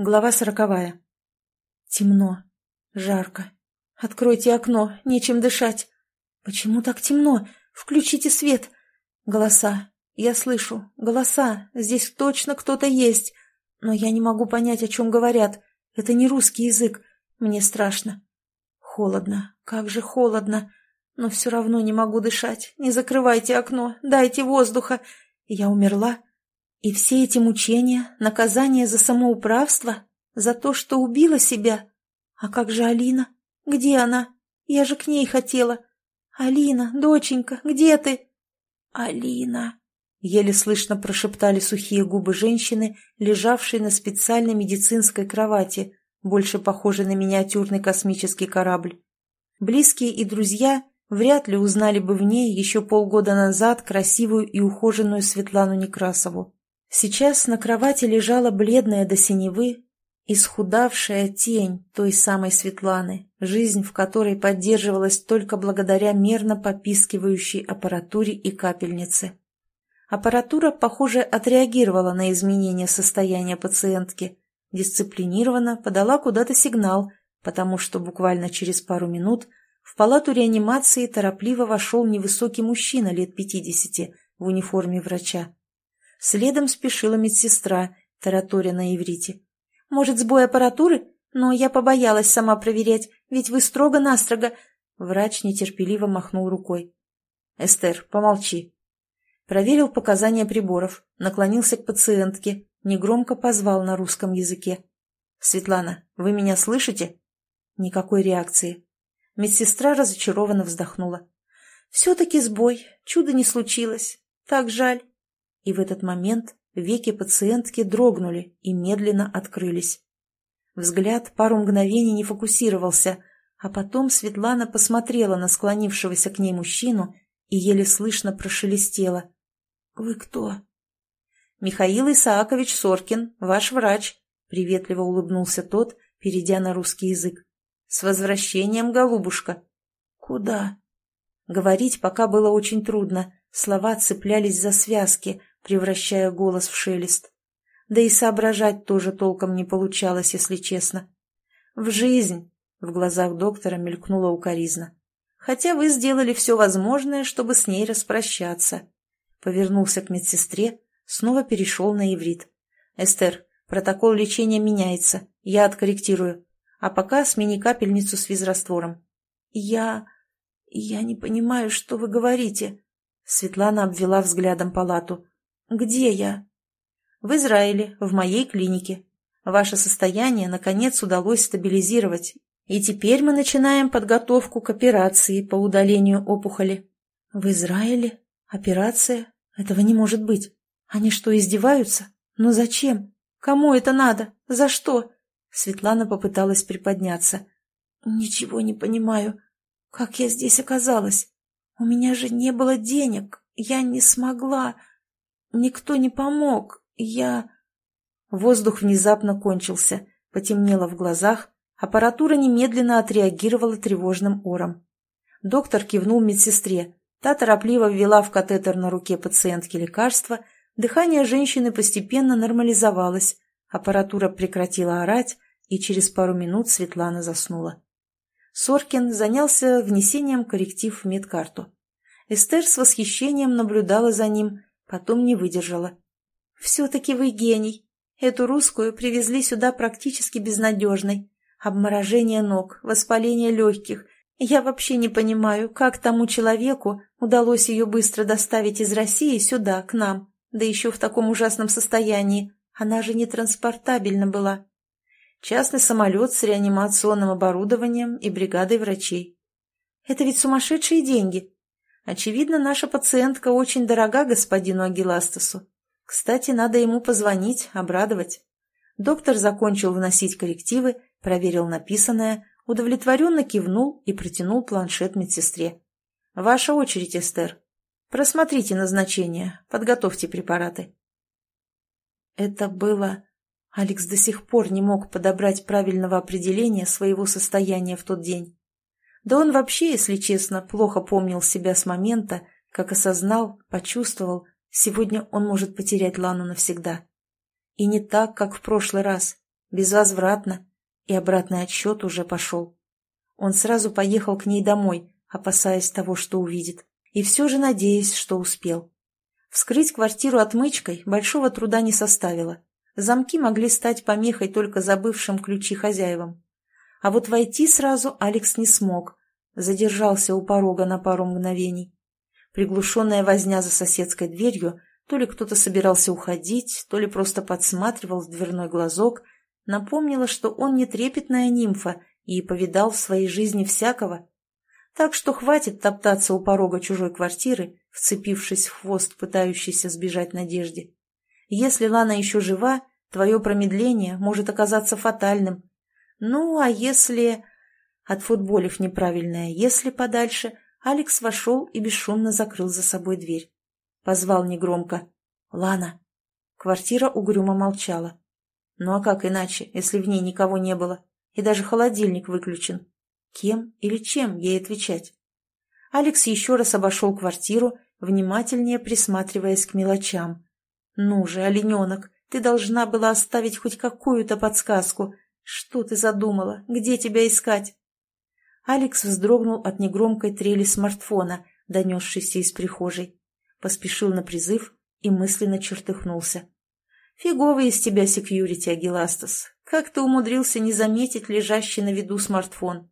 Глава сороковая. Темно. Жарко. Откройте окно, нечем дышать. Почему так темно? Включите свет. Голоса. Я слышу. Голоса. Здесь точно кто-то есть. Но я не могу понять, о чем говорят. Это не русский язык. Мне страшно. Холодно. Как же холодно. Но все равно не могу дышать. Не закрывайте окно. Дайте воздуха. Я умерла. И все эти мучения, наказание за самоуправство, за то, что убила себя. А как же Алина? Где она? Я же к ней хотела. Алина, доченька, где ты? Алина. Еле слышно прошептали сухие губы женщины, лежавшей на специальной медицинской кровати, больше похожей на миниатюрный космический корабль. Близкие и друзья вряд ли узнали бы в ней еще полгода назад красивую и ухоженную Светлану Некрасову. Сейчас на кровати лежала бледная до синевы, исхудавшая тень той самой Светланы, жизнь в которой поддерживалась только благодаря мерно попискивающей аппаратуре и капельнице. Аппаратура, похоже, отреагировала на изменение состояния пациентки, дисциплинированно подала куда-то сигнал, потому что буквально через пару минут в палату реанимации торопливо вошел невысокий мужчина лет пятидесяти в униформе врача. Следом спешила медсестра, тараторя на иврите. «Может, сбой аппаратуры? Но я побоялась сама проверять, ведь вы строго-настрого...» Врач нетерпеливо махнул рукой. «Эстер, помолчи». Проверил показания приборов, наклонился к пациентке, негромко позвал на русском языке. «Светлана, вы меня слышите?» Никакой реакции. Медсестра разочарованно вздохнула. «Все-таки сбой. Чудо не случилось. Так жаль и в этот момент веки пациентки дрогнули и медленно открылись. Взгляд пару мгновений не фокусировался, а потом Светлана посмотрела на склонившегося к ней мужчину и еле слышно прошелестела. «Вы кто?» «Михаил Исаакович Соркин, ваш врач», — приветливо улыбнулся тот, перейдя на русский язык. «С возвращением, голубушка!» «Куда?» Говорить пока было очень трудно, слова цеплялись за связки, превращая голос в шелест. Да и соображать тоже толком не получалось, если честно. «В жизнь!» — в глазах доктора мелькнула укоризна. «Хотя вы сделали все возможное, чтобы с ней распрощаться». Повернулся к медсестре, снова перешел на иврит. «Эстер, протокол лечения меняется, я откорректирую. А пока смени капельницу с физраствором». «Я... я не понимаю, что вы говорите». Светлана обвела взглядом палату. «Где я?» «В Израиле, в моей клинике. Ваше состояние, наконец, удалось стабилизировать, и теперь мы начинаем подготовку к операции по удалению опухоли». «В Израиле? Операция? Этого не может быть. Они что, издеваются? Но зачем? Кому это надо? За что?» Светлана попыталась приподняться. «Ничего не понимаю. Как я здесь оказалась? У меня же не было денег. Я не смогла...» Никто не помог. Я... Воздух внезапно кончился, потемнело в глазах, аппаратура немедленно отреагировала тревожным ором. Доктор кивнул медсестре. Та торопливо ввела в катетер на руке пациентки лекарства, дыхание женщины постепенно нормализовалось, аппаратура прекратила орать, и через пару минут Светлана заснула. Соркин занялся внесением корректив в медкарту. Эстер с восхищением наблюдала за ним, Потом не выдержала. «Все-таки вы гений. Эту русскую привезли сюда практически безнадежной. Обморожение ног, воспаление легких. Я вообще не понимаю, как тому человеку удалось ее быстро доставить из России сюда, к нам, да еще в таком ужасном состоянии. Она же не транспортабельна была. Частный самолет с реанимационным оборудованием и бригадой врачей. Это ведь сумасшедшие деньги. Очевидно, наша пациентка очень дорога господину Агиластасу. Кстати, надо ему позвонить, обрадовать. Доктор закончил вносить коррективы, проверил написанное, удовлетворенно кивнул и протянул планшет медсестре. «Ваша очередь, Эстер. Просмотрите назначение, подготовьте препараты». Это было... Алекс до сих пор не мог подобрать правильного определения своего состояния в тот день. Да он вообще, если честно, плохо помнил себя с момента, как осознал, почувствовал, сегодня он может потерять Лану навсегда. И не так, как в прошлый раз. безвозвратно, и обратный отсчет уже пошел. Он сразу поехал к ней домой, опасаясь того, что увидит, и все же надеясь, что успел. Вскрыть квартиру отмычкой большого труда не составило. Замки могли стать помехой только забывшим ключи хозяевам. А вот войти сразу Алекс не смог. Задержался у порога на пару мгновений. Приглушенная возня за соседской дверью, то ли кто-то собирался уходить, то ли просто подсматривал в дверной глазок, напомнила, что он не трепетная нимфа и повидал в своей жизни всякого. Так что хватит топтаться у порога чужой квартиры, вцепившись в хвост, пытающийся сбежать Надежде. Если Лана еще жива, твое промедление может оказаться фатальным. Ну, а если... Отфутболив неправильное «если» подальше, Алекс вошел и бесшумно закрыл за собой дверь. Позвал негромко. «Лана». Квартира угрюмо молчала. Ну а как иначе, если в ней никого не было? И даже холодильник выключен. Кем или чем ей отвечать? Алекс еще раз обошел квартиру, внимательнее присматриваясь к мелочам. «Ну же, олененок, ты должна была оставить хоть какую-то подсказку. Что ты задумала? Где тебя искать?» Алекс вздрогнул от негромкой трели смартфона, донесшейся из прихожей. Поспешил на призыв и мысленно чертыхнулся. «Фиговый из тебя секьюрити, Агиластас. Как ты умудрился не заметить лежащий на виду смартфон?»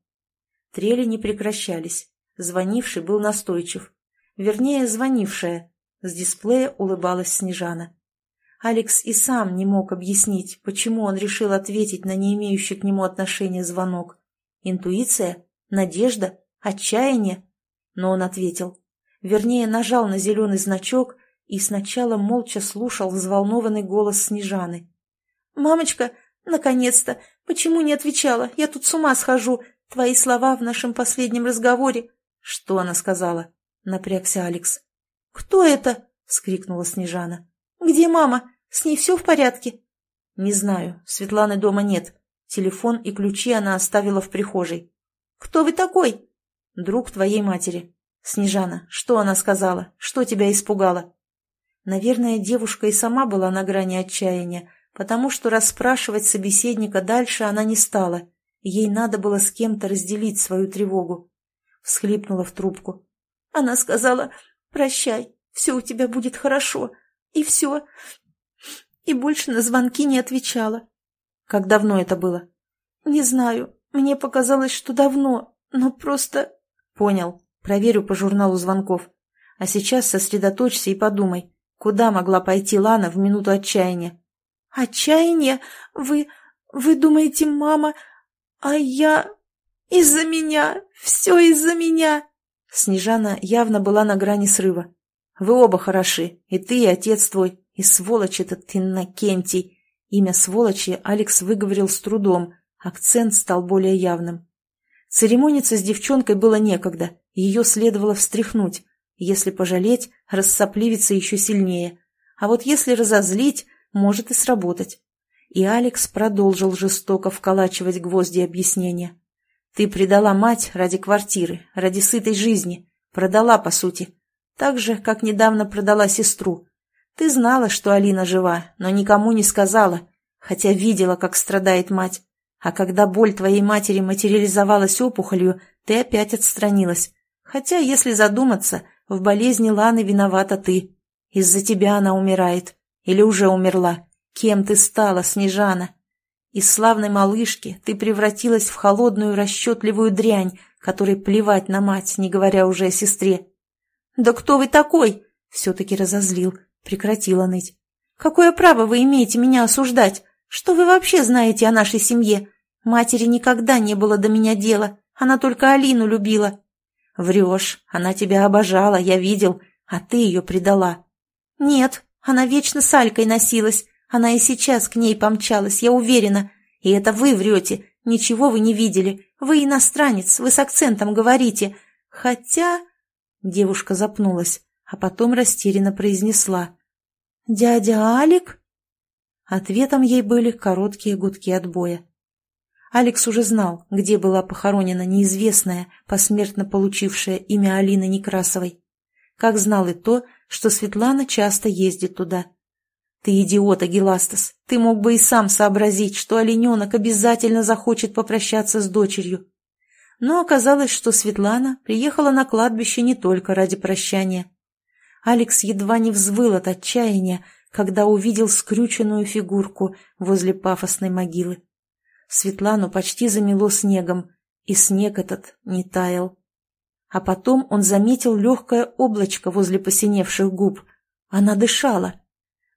Трели не прекращались. Звонивший был настойчив. Вернее, звонившая. С дисплея улыбалась Снежана. Алекс и сам не мог объяснить, почему он решил ответить на не имеющий к нему отношения звонок. Интуиция? Надежда? Отчаяние? Но он ответил. Вернее, нажал на зеленый значок и сначала молча слушал взволнованный голос Снежаны. «Мамочка, наконец-то! Почему не отвечала? Я тут с ума схожу. Твои слова в нашем последнем разговоре...» «Что она сказала?» — напрягся Алекс. «Кто это?» — вскрикнула Снежана. «Где мама? С ней все в порядке?» «Не знаю. Светланы дома нет. Телефон и ключи она оставила в прихожей». «Кто вы такой?» «Друг твоей матери. Снежана, что она сказала? Что тебя испугало?» Наверное, девушка и сама была на грани отчаяния, потому что расспрашивать собеседника дальше она не стала. Ей надо было с кем-то разделить свою тревогу. Всхлипнула в трубку. Она сказала, «Прощай, все у тебя будет хорошо». И все. И больше на звонки не отвечала. Как давно это было? Не знаю. Мне показалось, что давно, но просто... Понял. Проверю по журналу звонков. А сейчас сосредоточься и подумай, куда могла пойти Лана в минуту отчаяния. Отчаяние? Вы... вы думаете, мама... А я... Из-за меня! Все из-за меня!» Снежана явно была на грани срыва. «Вы оба хороши, и ты, и отец твой, и сволочь этот Иннокентий!» Имя сволочи Алекс выговорил с трудом, акцент стал более явным. Церемониться с девчонкой было некогда, ее следовало встряхнуть. Если пожалеть, рассопливиться еще сильнее. А вот если разозлить, может и сработать. И Алекс продолжил жестоко вколачивать гвозди объяснения. Ты предала мать ради квартиры, ради сытой жизни. Продала, по сути. Так же, как недавно продала сестру. Ты знала, что Алина жива, но никому не сказала, хотя видела, как страдает мать. А когда боль твоей матери материализовалась опухолью, ты опять отстранилась. Хотя, если задуматься, в болезни Ланы виновата ты. Из-за тебя она умирает. Или уже умерла. Кем ты стала, Снежана? Из славной малышки ты превратилась в холодную расчетливую дрянь, которой плевать на мать, не говоря уже о сестре. «Да кто вы такой?» — все-таки разозлил, прекратила ныть. «Какое право вы имеете меня осуждать? Что вы вообще знаете о нашей семье? Матери никогда не было до меня дела, она только Алину любила». «Врешь, она тебя обожала, я видел, а ты ее предала». «Нет, она вечно с Алькой носилась, она и сейчас к ней помчалась, я уверена. И это вы врете. Ничего вы не видели. Вы иностранец, вы с акцентом говорите. Хотя...» Девушка запнулась, а потом растерянно произнесла. «Дядя Алик?» Ответом ей были короткие гудки отбоя. Алекс уже знал, где была похоронена неизвестная, посмертно получившая имя Алины Некрасовой. Как знал и то, что Светлана часто ездит туда. Ты идиот, Агиластас. Ты мог бы и сам сообразить, что олененок обязательно захочет попрощаться с дочерью. Но оказалось, что Светлана приехала на кладбище не только ради прощания. Алекс едва не взвыл от отчаяния, когда увидел скрюченную фигурку возле пафосной могилы. Светлану почти замело снегом, и снег этот не таял. А потом он заметил легкое облачко возле посиневших губ. Она дышала.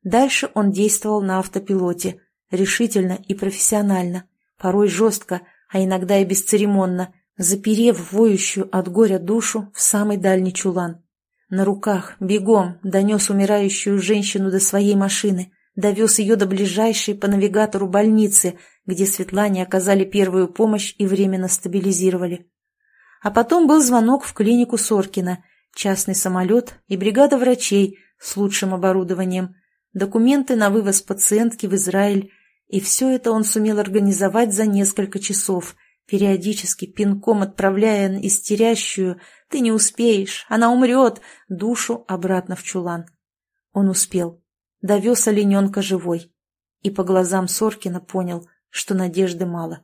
Дальше он действовал на автопилоте, решительно и профессионально, порой жестко, а иногда и бесцеремонно, заперев воющую от горя душу в самый дальний чулан. На руках, бегом, донес умирающую женщину до своей машины, довез ее до ближайшей по навигатору больницы, где Светлане оказали первую помощь и временно стабилизировали. А потом был звонок в клинику Соркина, частный самолет и бригада врачей с лучшим оборудованием, документы на вывоз пациентки в Израиль, и все это он сумел организовать за несколько часов – периодически пинком отправляя истерящую «ты не успеешь, она умрет» душу обратно в чулан. Он успел, довез олененка живой, и по глазам Соркина понял, что надежды мало.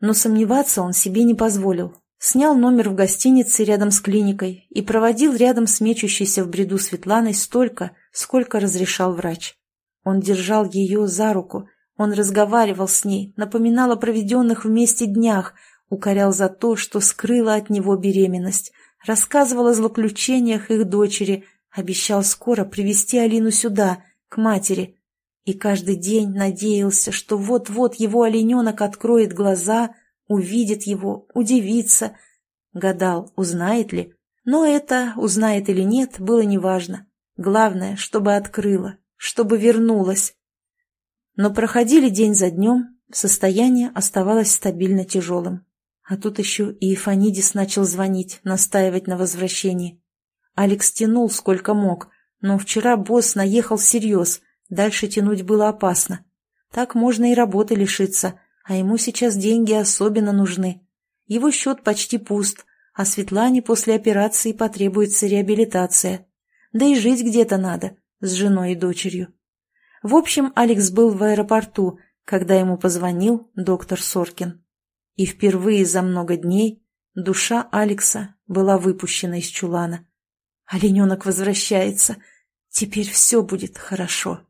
Но сомневаться он себе не позволил. Снял номер в гостинице рядом с клиникой и проводил рядом с мечущейся в бреду Светланой столько, сколько разрешал врач. Он держал ее за руку, он разговаривал с ней, напоминал о проведенных вместе днях, укорял за то, что скрыла от него беременность, рассказывал о злоключениях их дочери, обещал скоро привести Алину сюда, к матери. И каждый день надеялся, что вот-вот его олененок откроет глаза, увидит его, удивится. Гадал, узнает ли. Но это, узнает или нет, было неважно. Главное, чтобы открыла, чтобы вернулась. Но проходили день за днем, состояние оставалось стабильно тяжелым. А тут еще и Ифанидис начал звонить, настаивать на возвращении. Алекс тянул сколько мог, но вчера босс наехал всерьез, дальше тянуть было опасно. Так можно и работы лишиться, а ему сейчас деньги особенно нужны. Его счет почти пуст, а Светлане после операции потребуется реабилитация. Да и жить где-то надо, с женой и дочерью. В общем, Алекс был в аэропорту, когда ему позвонил доктор Соркин. И впервые за много дней душа Алекса была выпущена из чулана. Олененок возвращается. Теперь все будет хорошо.